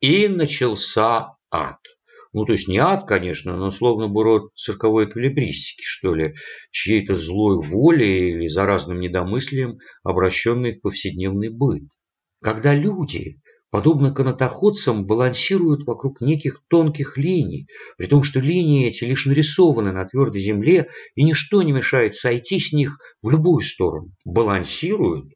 И начался ад. Ну, то есть не ад, конечно, но словно бы род цирковой эквилибристики, что ли, чьей-то злой воли или заразным недомыслием, обращенной в повседневный быт. Когда люди, подобно канатоходцам, балансируют вокруг неких тонких линий, при том, что линии эти лишь нарисованы на твердой земле, и ничто не мешает сойти с них в любую сторону. Балансируют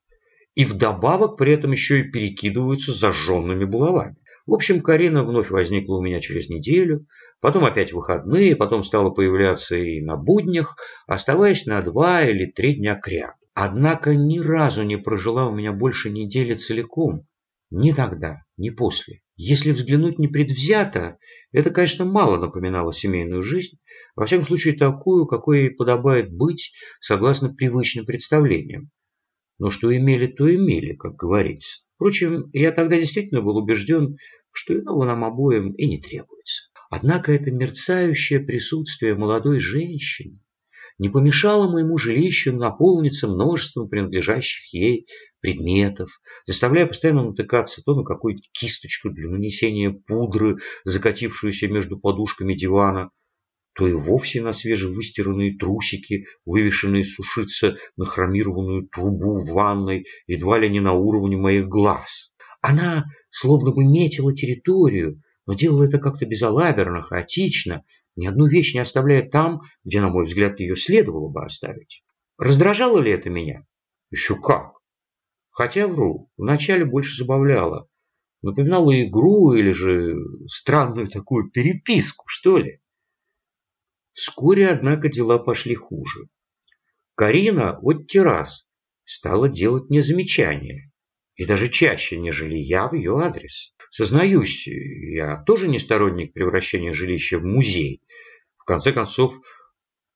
и вдобавок при этом еще и перекидываются зажженными булавами. В общем, Карина вновь возникла у меня через неделю, потом опять выходные, потом стала появляться и на буднях, оставаясь на два или три дня кряду. Однако ни разу не прожила у меня больше недели целиком, ни тогда, ни после. Если взглянуть непредвзято, это, конечно, мало напоминало семейную жизнь, во всяком случае такую, какой ей подобает быть, согласно привычным представлениям. Но что имели, то имели, как говорится. Впрочем, я тогда действительно был убежден, что иного нам обоим и не требуется. Однако это мерцающее присутствие молодой женщины не помешало моему жилищу наполниться множеством принадлежащих ей предметов, заставляя постоянно натыкаться то на какую-нибудь кисточку для нанесения пудры, закатившуюся между подушками дивана, то и вовсе на свежевыстиранные трусики, вывешенные сушиться на хромированную трубу в ванной, едва ли не на уровне моих глаз. Она словно бы метила территорию, но делала это как-то безалаберно, хаотично, ни одну вещь не оставляя там, где, на мой взгляд, ее следовало бы оставить. Раздражало ли это меня? Еще как. Хотя вру, вначале больше забавляло. Напоминало игру или же странную такую переписку, что ли. Вскоре, однако, дела пошли хуже. Карина, вот террас, стала делать мне замечания. И даже чаще, нежели я в ее адрес. Сознаюсь, я тоже не сторонник превращения жилища в музей. В конце концов,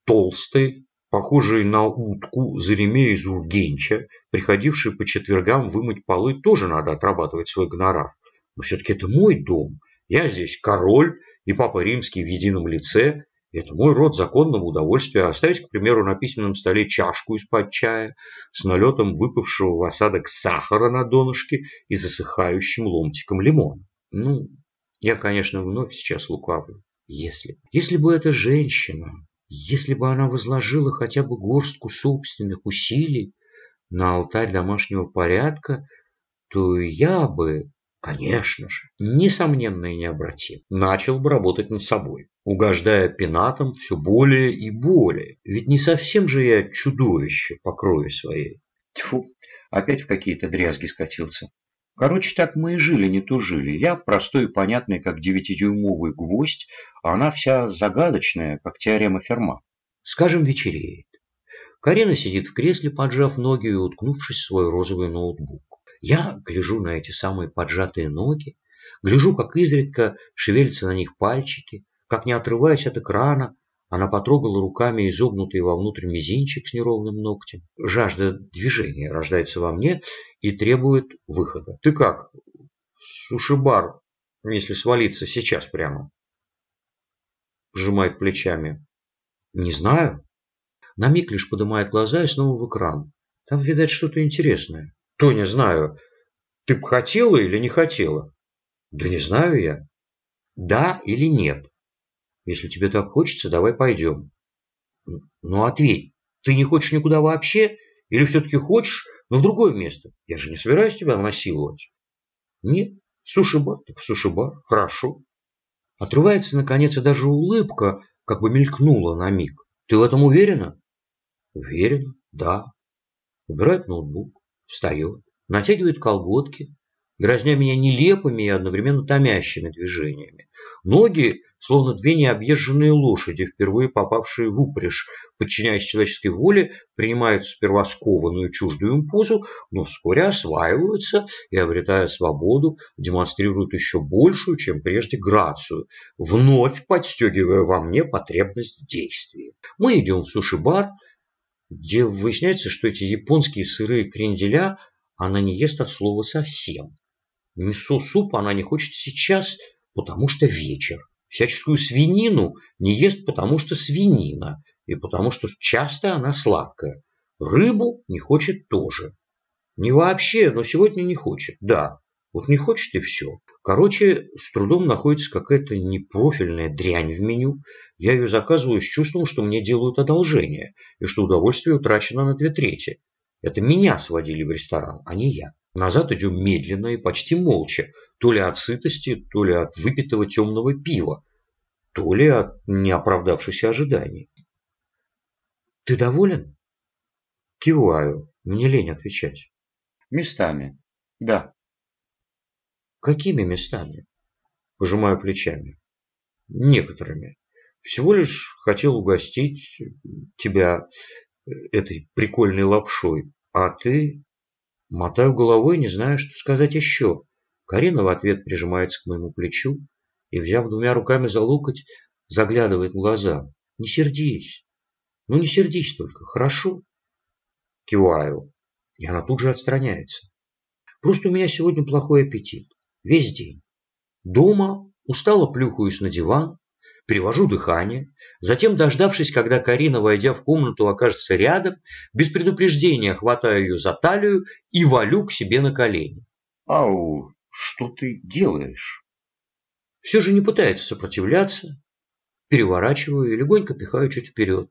толстый, похожий на утку Заремея Ургенча, приходивший по четвергам вымыть полы, тоже надо отрабатывать свой гонорар. Но все-таки это мой дом. Я здесь король и папа римский в едином лице, это мой род законного удовольствия оставить, к примеру, на письменном столе чашку из-под чая с налетом выпавшего в осадок сахара на донышке и засыхающим ломтиком лимона. Ну, я, конечно, вновь сейчас лукавлю. Если Если бы эта женщина, если бы она возложила хотя бы горстку собственных усилий на алтарь домашнего порядка, то я бы Конечно же, несомненно и необратим. Начал бы работать над собой, угождая пенатам все более и более. Ведь не совсем же я чудовище по крови своей. Тьфу, опять в какие-то дрязги скатился. Короче, так мы и жили, не то жили. Я простой и понятный, как девятидюймовый гвоздь, а она вся загадочная, как теорема Ферма. Скажем, вечереет. Карина сидит в кресле, поджав ноги и уткнувшись в свой розовый ноутбук. Я гляжу на эти самые поджатые ноги, гляжу, как изредка шевелятся на них пальчики, как, не отрываясь от экрана, она потрогала руками изогнутый вовнутрь мизинчик с неровным ногтем. Жажда движения рождается во мне и требует выхода. Ты как? Сушибар, если свалиться сейчас прямо. Сжимает плечами. Не знаю. На миг лишь поднимает глаза и снова в экран. Там, видать, что-то интересное. То не знаю. Ты бы хотела или не хотела? Да не знаю я. Да или нет? Если тебе так хочется, давай пойдем. Ну, ответь, ты не хочешь никуда вообще? Или все-таки хочешь, но в другое место? Я же не собираюсь тебя насиловать. Нет, суши-бар, так суши-бар, хорошо. Отрывается, наконец, и даже улыбка как бы мелькнула на миг. Ты в этом уверена? Уверена, да. Убирает ноутбук. Встает, натягивает колготки, грозня меня нелепыми и одновременно томящими движениями. Ноги, словно две необъезженные лошади, впервые попавшие в упряжь, подчиняясь человеческой воле, принимают сперва скованную чуждую им позу, но вскоре осваиваются и, обретая свободу, демонстрируют еще большую, чем прежде, грацию, вновь подстегивая во мне потребность в действии. Мы идем в суши-бар, где выясняется, что эти японские сырые кренделя она не ест от слова совсем. Мисо-суп она не хочет сейчас, потому что вечер. Всяческую свинину не ест, потому что свинина, и потому что часто она сладкая. Рыбу не хочет тоже. Не вообще, но сегодня не хочет, да. Вот не хочет и все. Короче, с трудом находится какая-то непрофильная дрянь в меню. Я ее заказываю с чувством, что мне делают одолжение, и что удовольствие утрачено на две трети. Это меня сводили в ресторан, а не я. Назад идем медленно и почти молча, то ли от сытости, то ли от выпитого темного пива, то ли от неоправдавшихся ожиданий. «Ты доволен?» Киваю, мне лень отвечать. «Местами, да». «Какими местами?» Пожимаю плечами. «Некоторыми. Всего лишь хотел угостить тебя этой прикольной лапшой, а ты Мотаю головой, не знаю, что сказать еще. Карина в ответ прижимается к моему плечу и, взяв двумя руками за локоть, заглядывает в глаза. Не сердись. Ну не сердись только, хорошо? Киваю. И она тут же отстраняется. Просто у меня сегодня плохой аппетит. Весь день. Дома устало плюхаюсь на диван, перевожу дыхание, затем, дождавшись, когда Карина, войдя в комнату, окажется рядом, без предупреждения хватаю ее за талию и валю к себе на колени. «Ау, что ты делаешь?» Все же не пытается сопротивляться. Переворачиваю и легонько пихаю чуть вперед.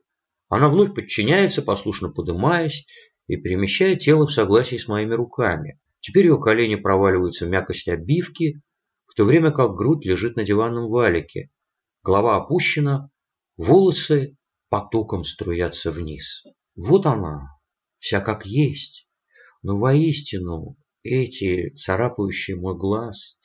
Она вновь подчиняется, послушно подымаясь и перемещая тело в согласии с моими руками. Теперь ее колени проваливаются в мягкость обивки, в то время как грудь лежит на диванном валике, голова опущена, волосы потоком струятся вниз. Вот она, вся как есть. Но воистину эти царапающие мой глаз,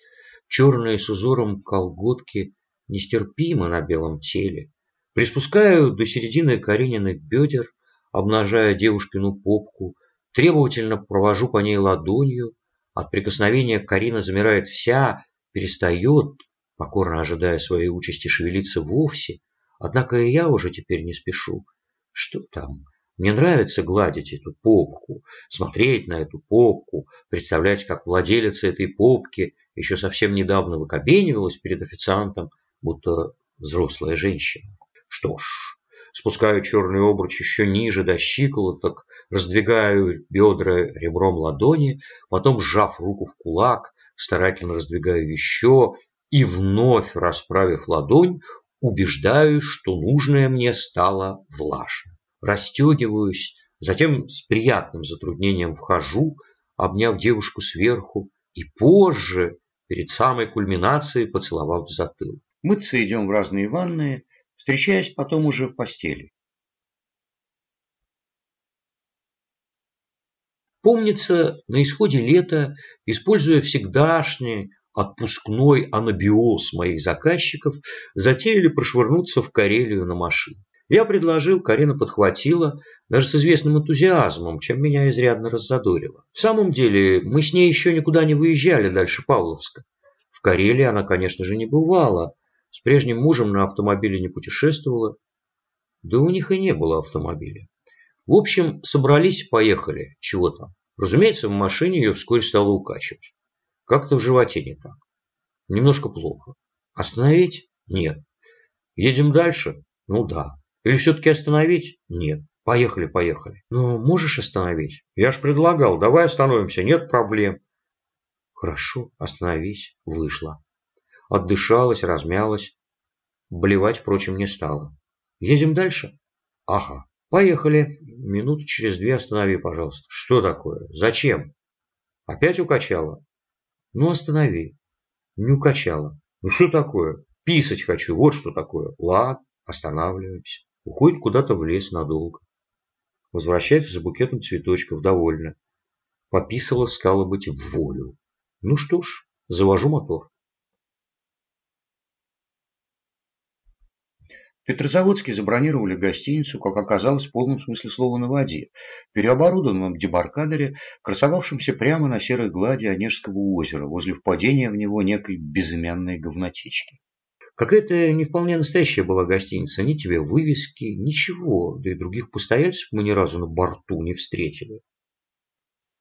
черные с узором колготки, нестерпимы на белом теле. Приспускаю до середины Карениных бедер, обнажая девушкину попку, требовательно провожу по ней ладонью. От прикосновения Карина замирает вся, перестает, покорно ожидая своей участи шевелиться вовсе. Однако и я уже теперь не спешу. Что там? Мне нравится гладить эту попку, смотреть на эту попку, представлять, как владелица этой попки еще совсем недавно выкобенивалась перед официантом, будто взрослая женщина. Что ж, спускаю черный обруч еще ниже до щиколоток, раздвигаю бедра ребром ладони, потом, сжав руку в кулак, старательно раздвигаю еще и вновь, расправив ладонь, убеждаюсь, что нужное мне стало влажным. Растегиваюсь, затем с приятным затруднением вхожу, обняв девушку сверху, и позже, перед самой кульминацией, поцеловав в затылок. Мыться идем в разные ванные, встречаясь потом уже в постели. Помнится, на исходе лета, используя всегдашние, отпускной анабиоз моих заказчиков, затеяли прошвырнуться в Карелию на машине. Я предложил, Карина подхватила, даже с известным энтузиазмом, чем меня изрядно раззадорило. В самом деле, мы с ней еще никуда не выезжали дальше Павловска. В Карелии она, конечно же, не бывала. С прежним мужем на автомобиле не путешествовала. Да у них и не было автомобиля. В общем, собрались поехали. Чего там? Разумеется, в машине ее вскоре стало укачивать. Как-то в животе не так. Немножко плохо. Остановить? Нет. Едем дальше? Ну да. Или все-таки остановить? Нет. Поехали, поехали. Ну, можешь остановить? Я ж предлагал, давай остановимся, нет проблем. Хорошо, остановись. Вышла. Отдышалась, размялась. Блевать, впрочем, не стала. Едем дальше? Ага. Поехали. Минуты через две останови, пожалуйста. Что такое? Зачем? Опять укачала? Ну, останови. Не укачала. Ну, что такое? Писать хочу, вот что такое. Ладно, останавливаемся. Уходит куда-то в лес надолго. Возвращается за букетом цветочков, довольно. Пописала, стало быть, в волю. Ну что ж, завожу мотор. Петрозаводске забронировали гостиницу, как оказалось, в полном смысле слова на воде, переоборудованном дебаркадере, красовавшемся прямо на серой глади Онежского озера, возле впадения в него некой безымянной говнотечки. Какая-то не вполне настоящая была гостиница, ни тебе вывески, ничего, да и других постояльцев мы ни разу на борту не встретили.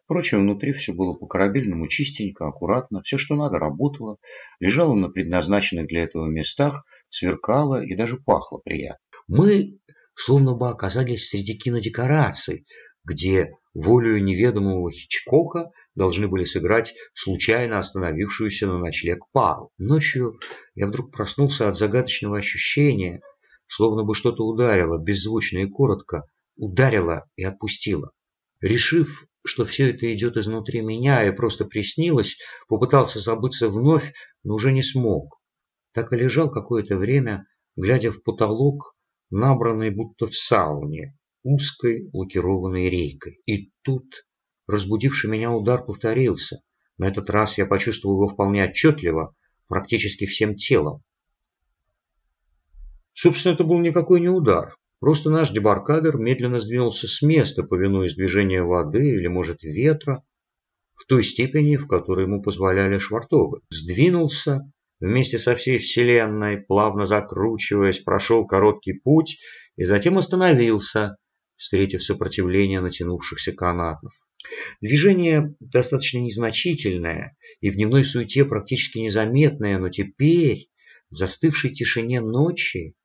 Впрочем, внутри все было по-корабельному чистенько, аккуратно, все, что надо, работало, лежало на предназначенных для этого местах, сверкало и даже пахло приятно. Мы словно бы оказались среди кинодекораций, где волею неведомого Хичкока должны были сыграть случайно остановившуюся на ночлег пару. Ночью я вдруг проснулся от загадочного ощущения, словно бы что-то ударило, беззвучно и коротко, ударило и отпустило. Решив, что все это идет изнутри меня и просто приснилось, попытался забыться вновь, но уже не смог. Так и лежал какое-то время, глядя в потолок, набранный будто в сауне, узкой лакированной рейкой. И тут разбудивший меня удар повторился. На этот раз я почувствовал его вполне отчетливо, практически всем телом. Собственно, это был никакой не удар. Просто наш дебаркадер медленно сдвинулся с места, повинуясь движению воды или, может, ветра, в той степени, в которой ему позволяли швартовы. Сдвинулся вместе со всей Вселенной, плавно закручиваясь, прошел короткий путь и затем остановился, встретив сопротивление натянувшихся канатов. Движение достаточно незначительное и в дневной суете практически незаметное, но теперь, в застывшей тишине ночи,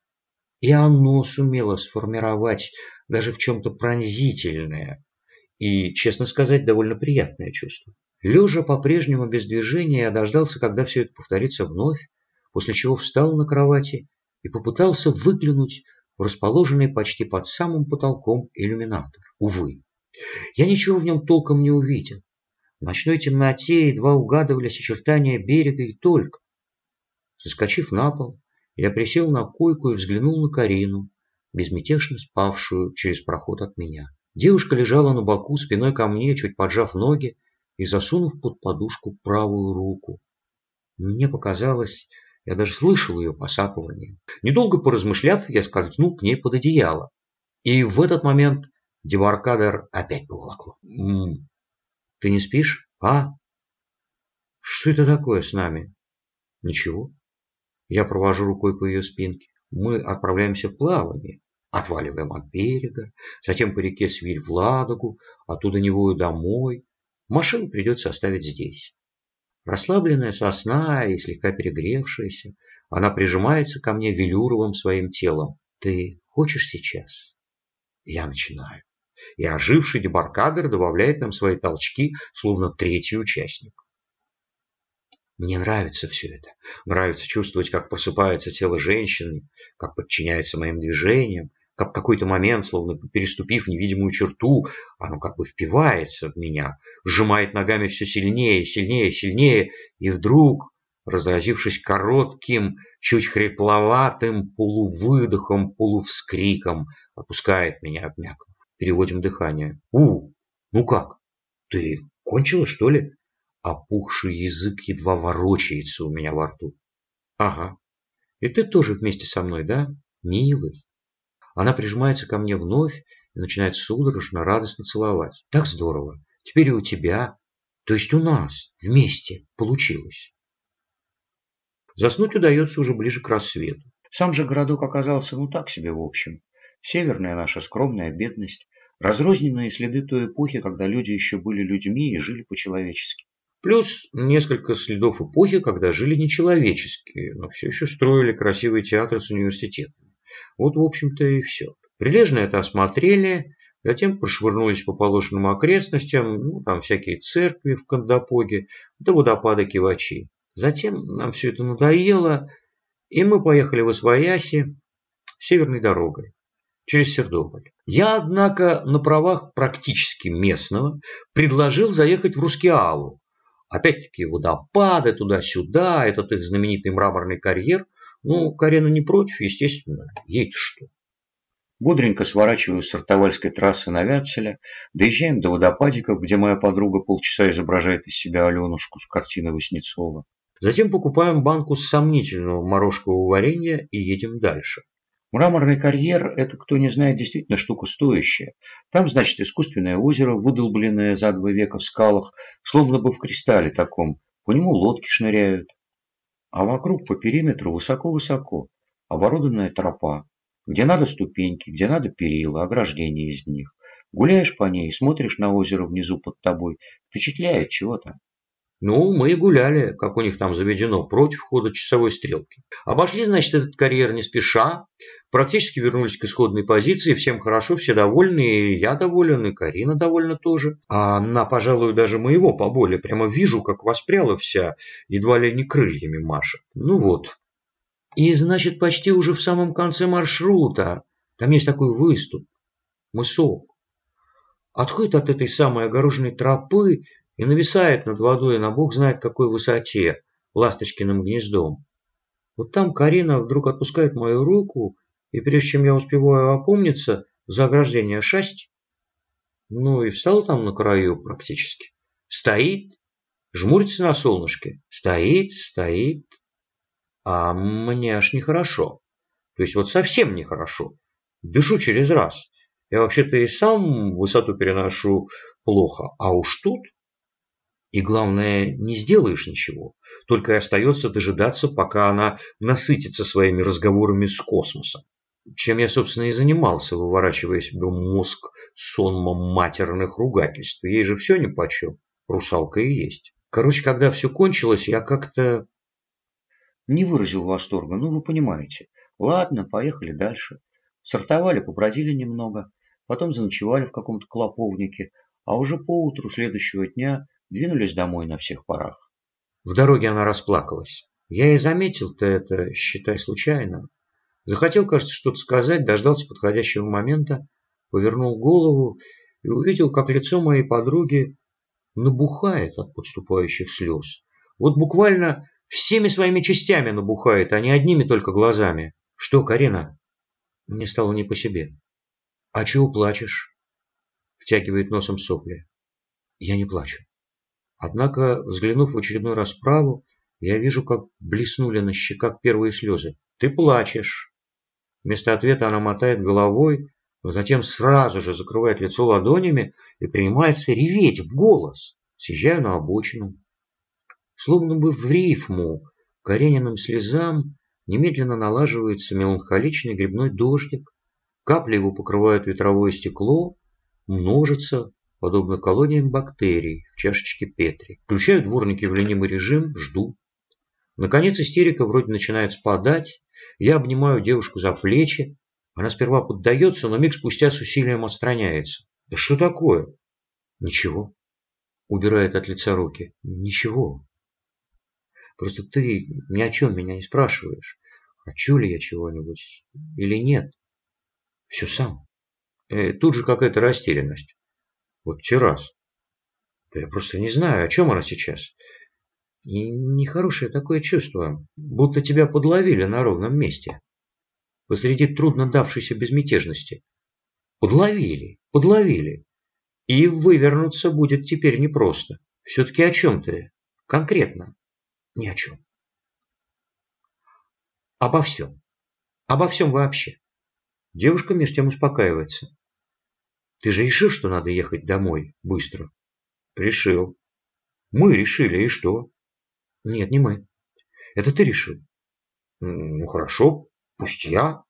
и оно сумело сформировать даже в чем-то пронзительное и, честно сказать, довольно приятное чувство. Лежа по-прежнему без движения, я дождался, когда все это повторится вновь, после чего встал на кровати и попытался выглянуть в расположенный почти под самым потолком иллюминатор. Увы, я ничего в нем толком не увидел. В ночной темноте едва угадывались очертания берега и только. Соскочив на пол, я присел на койку и взглянул на Карину, безмятежно спавшую через проход от меня. Девушка лежала на боку спиной ко мне, чуть поджав ноги и засунув под подушку правую руку. Мне показалось, я даже слышал ее посапывание. Недолго поразмышляв, я скользнул к ней под одеяло. И в этот момент дебаркадер опять поволокло. «М ты не спишь, а? Что это такое с нами?» «Ничего. Я провожу рукой по ее спинке. Мы отправляемся в плавание. Отваливаем от берега, затем по реке Свиль в Ладогу, оттуда Невою домой. Машину придется оставить здесь. Расслабленная сосна и слегка перегревшаяся, она прижимается ко мне велюровым своим телом. Ты хочешь сейчас? Я начинаю. И оживший дебаркадер добавляет нам свои толчки, словно третий участник. Мне нравится все это. Нравится чувствовать, как просыпается тело женщины, как подчиняется моим движениям, как в какой-то момент, словно переступив невидимую черту, оно как бы впивается в меня, сжимает ногами все сильнее, сильнее, сильнее, и вдруг, разразившись коротким, чуть хрипловатым полувыдохом, полувскриком, отпускает меня, обмякнув. Переводим дыхание. «У, ну как? Ты кончила, что ли?» Опухший язык едва ворочается у меня во рту. Ага. И ты тоже вместе со мной, да? Милый. Она прижимается ко мне вновь и начинает судорожно, радостно целовать. Так здорово. Теперь и у тебя, то есть у нас, вместе получилось. Заснуть удается уже ближе к рассвету. Сам же городок оказался ну так себе в общем. Северная наша скромная бедность, разрозненные следы той эпохи, когда люди еще были людьми и жили по-человечески. Плюс несколько следов эпохи, когда жили нечеловеческие, но все еще строили красивые театры с университетами. Вот, в общем-то, и все. Прилежно это осмотрели, затем прошвырнулись по положенным окрестностям, ну, там всякие церкви в Кандапоге, да водопады Кивачи. Затем нам все это надоело, и мы поехали в Освояси северной дорогой через Сердополь. Я, однако, на правах практически местного предложил заехать в Рускеалу, Опять-таки водопады туда-сюда, этот их знаменитый мраморный карьер. Ну, Карена не против, естественно, ей что. Бодренько сворачиваю с Сартовальской трассы на Вятселя, доезжаем до водопадиков, где моя подруга полчаса изображает из себя Аленушку с картины Васнецова. Затем покупаем банку сомнительного морожкового варенья и едем дальше. Мраморный карьер – это, кто не знает, действительно штука стоящая. Там, значит, искусственное озеро, выдолбленное за два века в скалах, словно бы в кристалле таком. По нему лодки шныряют. А вокруг по периметру высоко-высоко оборудованная тропа, где надо ступеньки, где надо перила, ограждения из них. Гуляешь по ней, смотришь на озеро внизу под тобой, впечатляет чего-то. Ну, мы и гуляли, как у них там заведено, против хода часовой стрелки. Обошли, значит, этот карьер не спеша, практически вернулись к исходной позиции, всем хорошо, все довольны, и я доволен, и Карина довольна тоже. А она, пожалуй, даже моего поболее, прямо вижу, как воспряла вся, едва ли не крыльями машет. Ну вот. И, значит, почти уже в самом конце маршрута, там есть такой выступ, мысок. Отходит от этой самой огороженной тропы и нависает над водой на бог знает какой высоте, ласточкиным гнездом. Вот там Карина вдруг отпускает мою руку, и прежде чем я успеваю опомниться, за ограждение шасть, ну и встал там на краю практически. Стоит, жмурится на солнышке, стоит, стоит, а мне аж нехорошо. То есть вот совсем нехорошо. Дышу через раз. Я вообще-то и сам высоту переношу плохо, а уж тут и главное, не сделаешь ничего, только и остается дожидаться, пока она насытится своими разговорами с космосом. Чем я, собственно, и занимался, выворачивая себе мозг сонмом матерных ругательств. Ей же все нипочем, русалка и есть. Короче, когда все кончилось, я как-то... Не выразил восторга, ну вы понимаете. Ладно, поехали дальше. Сортовали, побродили немного, потом заночевали в каком-то клоповнике, а уже поутру следующего дня двинулись домой на всех парах. В дороге она расплакалась. Я и заметил-то это, считай, случайно. Захотел, кажется, что-то сказать, дождался подходящего момента, повернул голову и увидел, как лицо моей подруги набухает от подступающих слез. Вот буквально всеми своими частями набухает, а не одними только глазами. Что, Карина? Мне стало не по себе. А чего плачешь? Втягивает носом сопли. Я не плачу. Однако, взглянув в очередной раз вправо, я вижу, как блеснули на щеках первые слезы. «Ты плачешь!» Вместо ответа она мотает головой, но затем сразу же закрывает лицо ладонями и принимается реветь в голос. Съезжаю на обочину. Словно бы в рифму Карениным слезам немедленно налаживается меланхоличный грибной дождик. Капли его покрывают ветровое стекло, множится, подобно колониям бактерий в чашечке Петри. Включаю дворники в ленивый режим, жду. Наконец истерика вроде начинает спадать. Я обнимаю девушку за плечи. Она сперва поддается, но миг спустя с усилием отстраняется. «Да что такое?» «Ничего». Убирает от лица руки. «Ничего. Просто ты ни о чем меня не спрашиваешь. Хочу ли я чего-нибудь или нет. Все сам». Э, тут же какая-то растерянность. Вот террас. Да я просто не знаю, о чем она сейчас. И нехорошее такое чувство, будто тебя подловили на ровном месте. Посреди трудно давшейся безмятежности. Подловили, подловили. И вывернуться будет теперь непросто. Все-таки о чем ты? Конкретно. Ни о чем. Обо всем. Обо всем вообще. Девушка меж тем успокаивается. Ты же решил, что надо ехать домой быстро? Решил. Мы решили, и что? Нет, не мы. Это ты решил. Ну, хорошо, пусть я.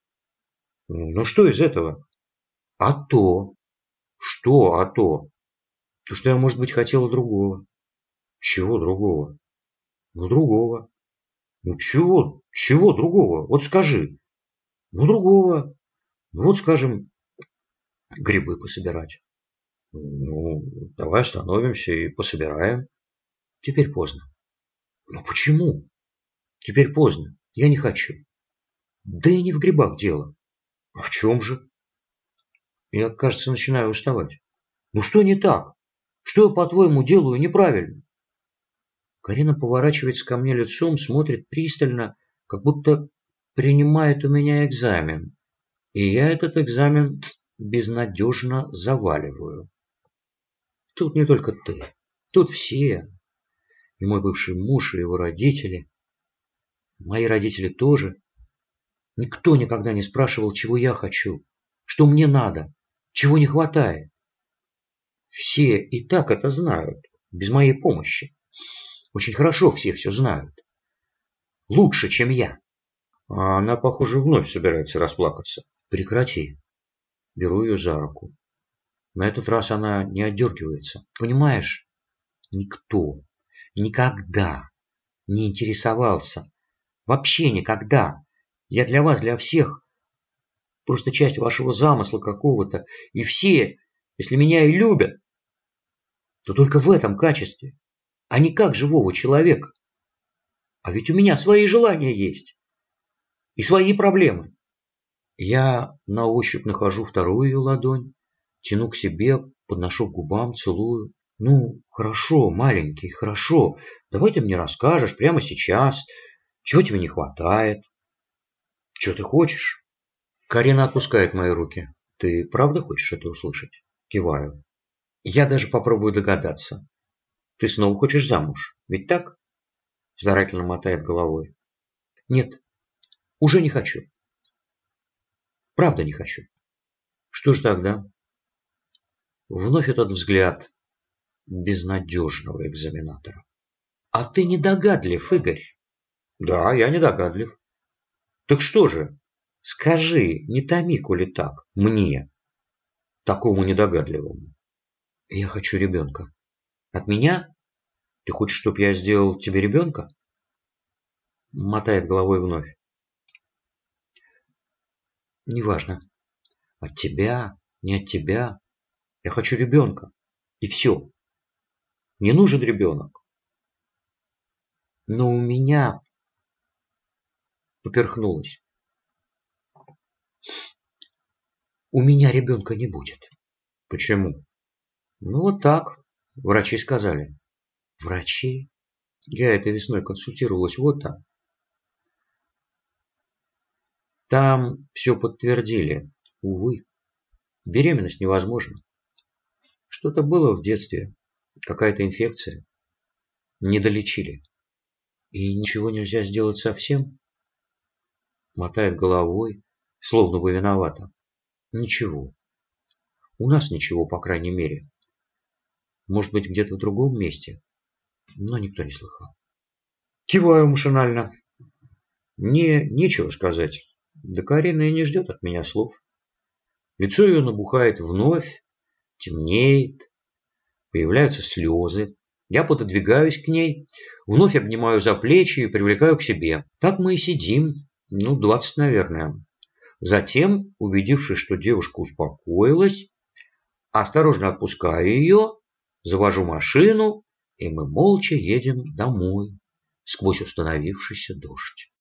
Ну, что из этого? А то. Что а то? То, что я, может быть, хотела другого. Чего другого? Ну, другого. Ну, чего? Чего другого? Вот скажи. Ну, другого. Ну, вот, скажем, грибы пособирать. Ну, давай остановимся и пособираем. Теперь поздно. Но почему? Теперь поздно. Я не хочу. Да и не в грибах дело. А в чем же? Я, кажется, начинаю уставать. Ну что не так? Что я, по-твоему, делаю неправильно? Карина поворачивается ко мне лицом, смотрит пристально, как будто принимает у меня экзамен. И я этот экзамен безнадежно заваливаю. Тут не только ты, тут все. И мой бывший муж, и его родители. Мои родители тоже. Никто никогда не спрашивал, чего я хочу, что мне надо, чего не хватает. Все и так это знают, без моей помощи. Очень хорошо все все знают. Лучше, чем я. А она, похоже, вновь собирается расплакаться. Прекрати. Беру ее за руку. На этот раз она не отдергивается. Понимаешь, никто, никогда не интересовался. Вообще никогда. Я для вас, для всех, просто часть вашего замысла какого-то. И все, если меня и любят, то только в этом качестве, а не как живого человека. А ведь у меня свои желания есть и свои проблемы. Я на ощупь нахожу вторую ее ладонь, тяну к себе, подношу к губам, целую. Ну, хорошо, маленький, хорошо. Давай ты мне расскажешь прямо сейчас, чего тебе не хватает. Что ты хочешь? Карина отпускает мои руки. Ты правда хочешь это услышать? Киваю. Я даже попробую догадаться. Ты снова хочешь замуж, ведь так? Старательно мотает головой. Нет, уже не хочу. Правда не хочу. Что ж тогда? Вновь этот взгляд безнадежного экзаменатора. А ты недогадлив, Игорь. Да, я недогадлив. Так что же? Скажи, не томи, коли так, мне, такому недогадливому. Я хочу ребенка. От меня? Ты хочешь, чтобы я сделал тебе ребенка? Мотает головой вновь. Неважно. От тебя, не от тебя. Я хочу ребенка. И все. Не нужен ребенок. Но у меня поперхнулась. У меня ребенка не будет. Почему? Ну вот так. Врачи сказали. Врачи? Я этой весной консультировалась вот там. Там все подтвердили. Увы, беременность невозможна. Что-то было в детстве, какая-то инфекция. Не долечили. И ничего нельзя сделать совсем? Мотает головой, словно бы виновата. Ничего. У нас ничего, по крайней мере. Может быть, где-то в другом месте. Но никто не слыхал. Киваю машинально. Мне нечего сказать. Да Карина и не ждет от меня слов. Лицо ее набухает вновь, темнеет, появляются слезы. Я пододвигаюсь к ней, вновь обнимаю за плечи и привлекаю к себе. Так мы и сидим, ну, двадцать, наверное. Затем, убедившись, что девушка успокоилась, осторожно отпускаю ее, завожу машину, и мы молча едем домой сквозь установившийся дождь.